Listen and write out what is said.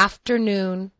afternoon